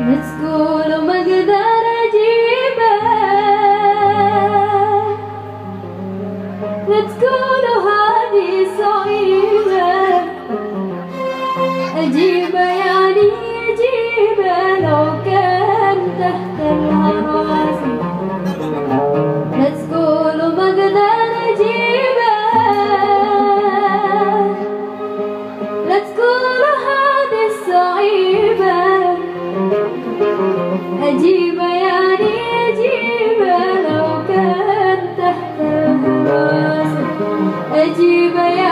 مسكول وما أقدر اجيبه بتقول هذه صعيبة. اجيبه يعني اجيبه لو كان تحت أجيب يا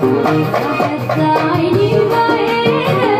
絶対に帰れ